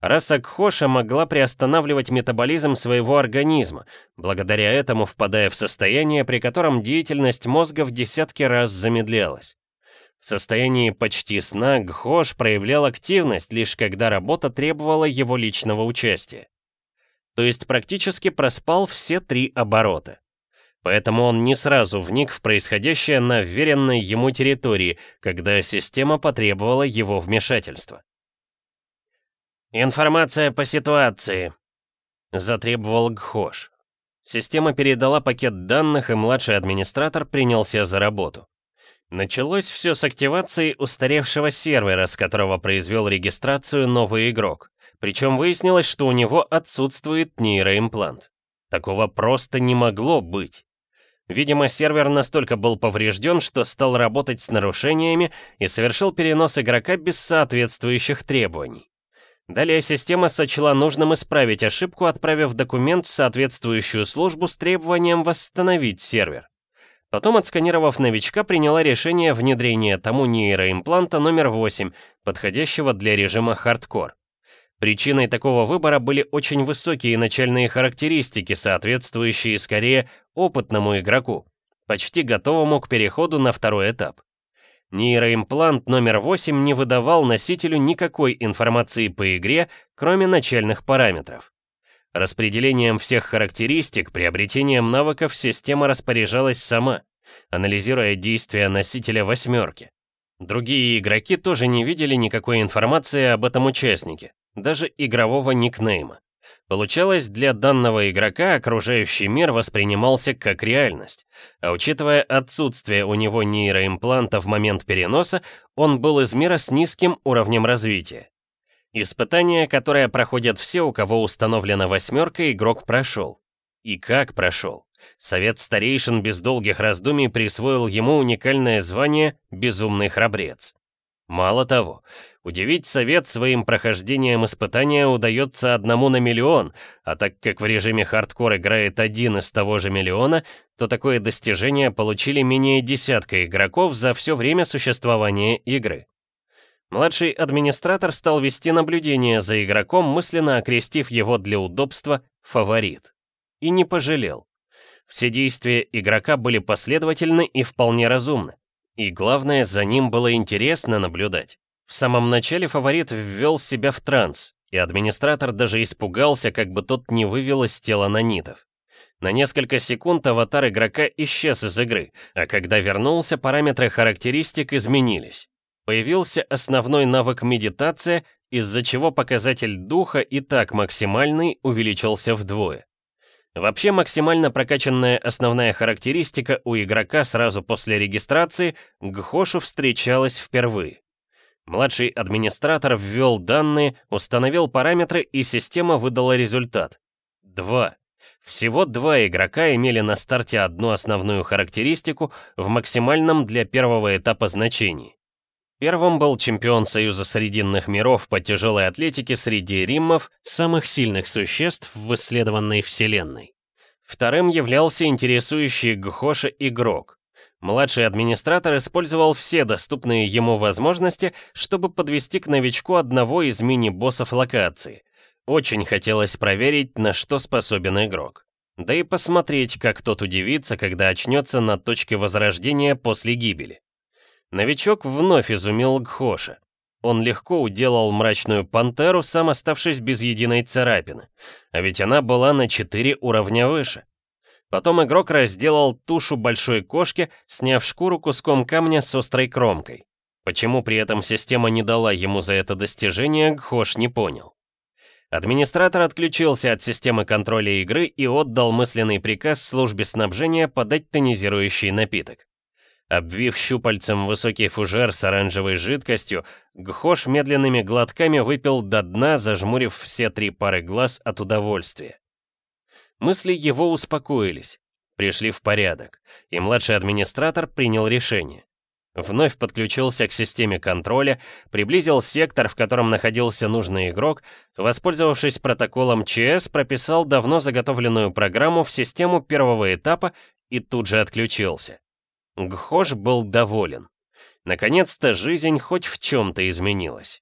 Раса Гхоша могла приостанавливать метаболизм своего организма, благодаря этому впадая в состояние, при котором деятельность мозга в десятки раз замедлялась. В состоянии почти сна Гхош проявлял активность, лишь когда работа требовала его личного участия. То есть практически проспал все три оборота. Поэтому он не сразу вник в происходящее на вверенной ему территории, когда система потребовала его вмешательства. «Информация по ситуации», — затребовал Гхош. Система передала пакет данных, и младший администратор принялся за работу. Началось все с активации устаревшего сервера, с которого произвел регистрацию новый игрок. Причем выяснилось, что у него отсутствует нейроимплант. Такого просто не могло быть. Видимо, сервер настолько был поврежден, что стал работать с нарушениями и совершил перенос игрока без соответствующих требований. Далее система сочла нужным исправить ошибку, отправив документ в соответствующую службу с требованием восстановить сервер. Потом, отсканировав новичка, приняла решение внедрения тому нейроимпланта номер 8, подходящего для режима хардкор. Причиной такого выбора были очень высокие начальные характеристики, соответствующие скорее опытному игроку, почти готовому к переходу на второй этап. Нейроимплант номер 8 не выдавал носителю никакой информации по игре, кроме начальных параметров. Распределением всех характеристик, приобретением навыков система распоряжалась сама, анализируя действия носителя восьмерки. Другие игроки тоже не видели никакой информации об этом участнике, даже игрового никнейма. Получалось, для данного игрока окружающий мир воспринимался как реальность, а учитывая отсутствие у него нейроимпланта в момент переноса, он был из мира с низким уровнем развития. Испытание, которое проходят все, у кого установлена восьмерка, игрок прошел. И как прошел? Совет старейшин без долгих раздумий присвоил ему уникальное звание «Безумный храбрец». Мало того, удивить совет своим прохождением испытания удается одному на миллион, а так как в режиме хардкор играет один из того же миллиона, то такое достижение получили менее десятка игроков за все время существования игры. Младший администратор стал вести наблюдение за игроком, мысленно окрестив его для удобства «фаворит». И не пожалел. Все действия игрока были последовательны и вполне разумны. И главное, за ним было интересно наблюдать. В самом начале фаворит ввел себя в транс, и администратор даже испугался, как бы тот не вывел из тела нанитов. На несколько секунд аватар игрока исчез из игры, а когда вернулся, параметры характеристик изменились. Появился основной навык медитация, из-за чего показатель духа и так максимальный увеличился вдвое. Вообще максимально прокачанная основная характеристика у игрока сразу после регистрации Гхошу встречалась впервые. Младший администратор ввел данные, установил параметры и система выдала результат. 2. Всего два игрока имели на старте одну основную характеристику в максимальном для первого этапа значении. Первым был чемпион Союза Срединных миров по тяжелой атлетике среди риммов, самых сильных существ в исследованной Вселенной. Вторым являлся интересующий Гхоша игрок. Младший администратор использовал все доступные ему возможности, чтобы подвести к новичку одного из мини-боссов локации. Очень хотелось проверить, на что способен игрок. Да и посмотреть, как тот удивится, когда очнется на точке возрождения после гибели. Новичок вновь изумил Гхоша. Он легко уделал мрачную пантеру, сам оставшись без единой царапины. А ведь она была на 4 уровня выше. Потом игрок разделал тушу большой кошки, сняв шкуру куском камня с острой кромкой. Почему при этом система не дала ему за это достижение, Гхош не понял. Администратор отключился от системы контроля игры и отдал мысленный приказ службе снабжения подать тонизирующий напиток. Обвив щупальцем высокий фужер с оранжевой жидкостью, Гхош медленными глотками выпил до дна, зажмурив все три пары глаз от удовольствия. Мысли его успокоились, пришли в порядок, и младший администратор принял решение. Вновь подключился к системе контроля, приблизил сектор, в котором находился нужный игрок, воспользовавшись протоколом ЧС, прописал давно заготовленную программу в систему первого этапа и тут же отключился. Гхош был доволен. Наконец-то жизнь хоть в чем-то изменилась.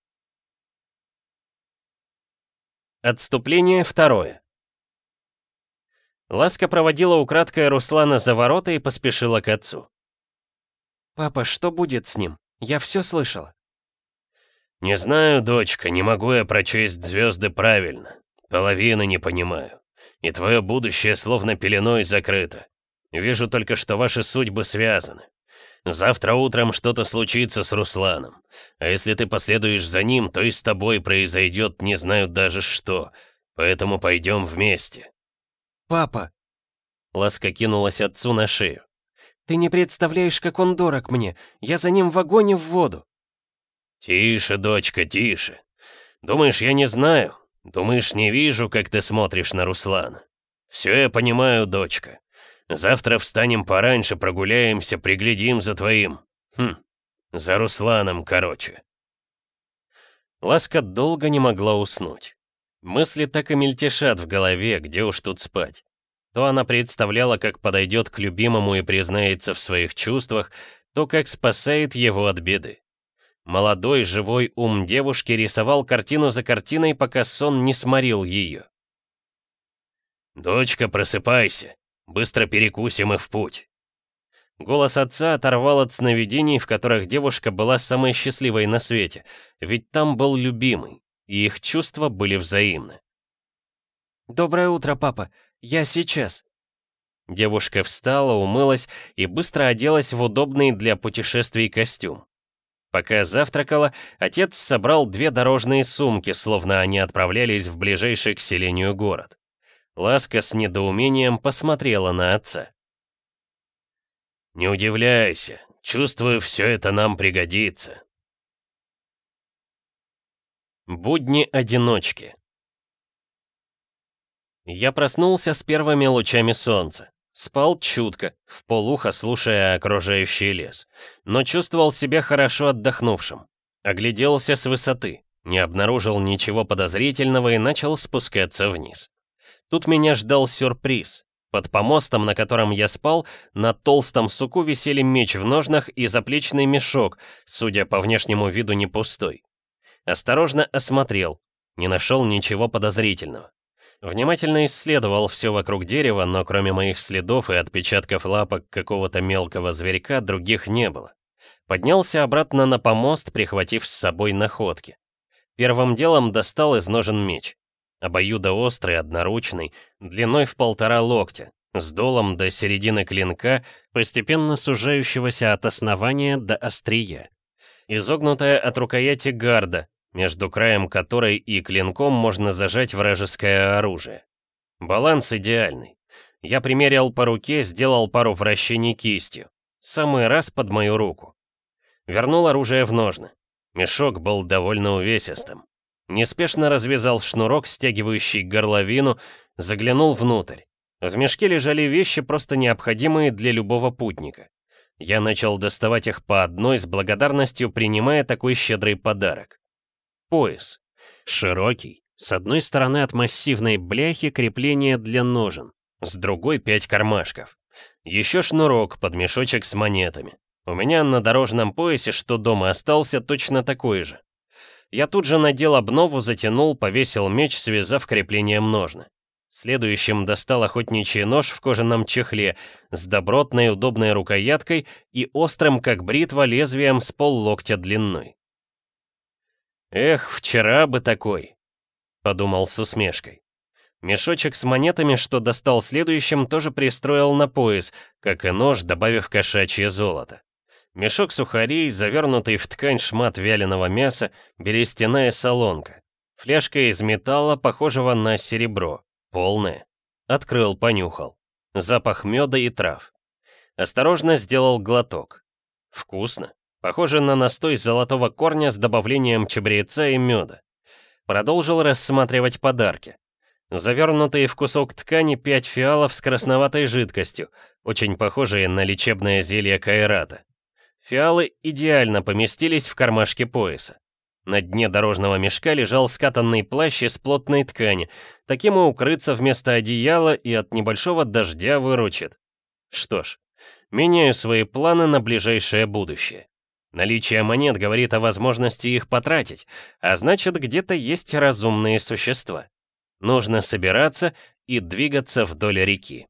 Отступление второе. Ласка проводила украдкой Руслана за ворота и поспешила к отцу. «Папа, что будет с ним? Я все слышала». «Не знаю, дочка, не могу я прочесть звезды правильно. Половины не понимаю. И твое будущее словно пеленой закрыто. Вижу только, что ваши судьбы связаны. Завтра утром что-то случится с Русланом. А если ты последуешь за ним, то и с тобой произойдет не знаю даже что. Поэтому пойдем вместе». «Папа!» Ласка кинулась отцу на шею. Ты не представляешь, как он дорог мне. Я за ним в огонь и в воду. Тише, дочка, тише. Думаешь, я не знаю? Думаешь, не вижу, как ты смотришь на Руслана? Все я понимаю, дочка. Завтра встанем пораньше, прогуляемся, приглядим за твоим... Хм, за Русланом, короче. Ласка долго не могла уснуть. Мысли так и мельтешат в голове, где уж тут спать. То она представляла, как подойдет к любимому и признается в своих чувствах, то как спасает его от беды. Молодой, живой ум девушки рисовал картину за картиной, пока сон не сморил ее. «Дочка, просыпайся! Быстро перекусим и в путь!» Голос отца оторвал от сновидений, в которых девушка была самой счастливой на свете, ведь там был любимый, и их чувства были взаимны. «Доброе утро, папа. Я сейчас». Девушка встала, умылась и быстро оделась в удобный для путешествий костюм. Пока завтракала, отец собрал две дорожные сумки, словно они отправлялись в ближайший к селению город. Ласка с недоумением посмотрела на отца. «Не удивляйся, чувствую, все это нам пригодится». Будни одиночки я проснулся с первыми лучами солнца. Спал чутко, в полухо слушая окружающий лес, но чувствовал себя хорошо отдохнувшим. Огляделся с высоты, не обнаружил ничего подозрительного и начал спускаться вниз. Тут меня ждал сюрприз. Под помостом, на котором я спал, на толстом суку висели меч в ножнах и заплечный мешок, судя по внешнему виду не пустой. Осторожно осмотрел, не нашел ничего подозрительного. Внимательно исследовал все вокруг дерева, но кроме моих следов и отпечатков лапок какого-то мелкого зверька, других не было. Поднялся обратно на помост, прихватив с собой находки. Первым делом достал из ножен меч. Обоюдоострый, одноручный, длиной в полтора локтя, с долом до середины клинка, постепенно сужающегося от основания до острия. Изогнутая от рукояти гарда, между краем которой и клинком можно зажать вражеское оружие. Баланс идеальный. Я примерил по руке, сделал пару вращений кистью. Самый раз под мою руку. Вернул оружие в ножны. Мешок был довольно увесистым. Неспешно развязал шнурок, стягивающий горловину, заглянул внутрь. В мешке лежали вещи, просто необходимые для любого путника. Я начал доставать их по одной с благодарностью, принимая такой щедрый подарок. Пояс. Широкий. С одной стороны от массивной бляхи крепление для ножен, с другой пять кармашков. Еще шнурок под мешочек с монетами. У меня на дорожном поясе, что дома остался, точно такой же. Я тут же надел обнову, затянул, повесил меч, связав креплением ножны. Следующим достал охотничий нож в кожаном чехле с добротной удобной рукояткой и острым, как бритва, лезвием с поллоктя длиной. «Эх, вчера бы такой!» — подумал с усмешкой. Мешочек с монетами, что достал следующим, тоже пристроил на пояс, как и нож, добавив кошачье золото. Мешок сухарей, завернутый в ткань шмат вяленого мяса, берестяная солонка. Фляжка из металла, похожего на серебро. Полное. Открыл, понюхал. Запах меда и трав. Осторожно сделал глоток. Вкусно. Похоже на настой золотого корня с добавлением чабреца и меда. Продолжил рассматривать подарки. Завернутые в кусок ткани пять фиалов с красноватой жидкостью, очень похожие на лечебное зелье кайрата. Фиалы идеально поместились в кармашке пояса. На дне дорожного мешка лежал скатанный плащ из плотной ткани. Таким и укрыться вместо одеяла и от небольшого дождя выручит. Что ж, меняю свои планы на ближайшее будущее. Наличие монет говорит о возможности их потратить, а значит, где-то есть разумные существа. Нужно собираться и двигаться вдоль реки.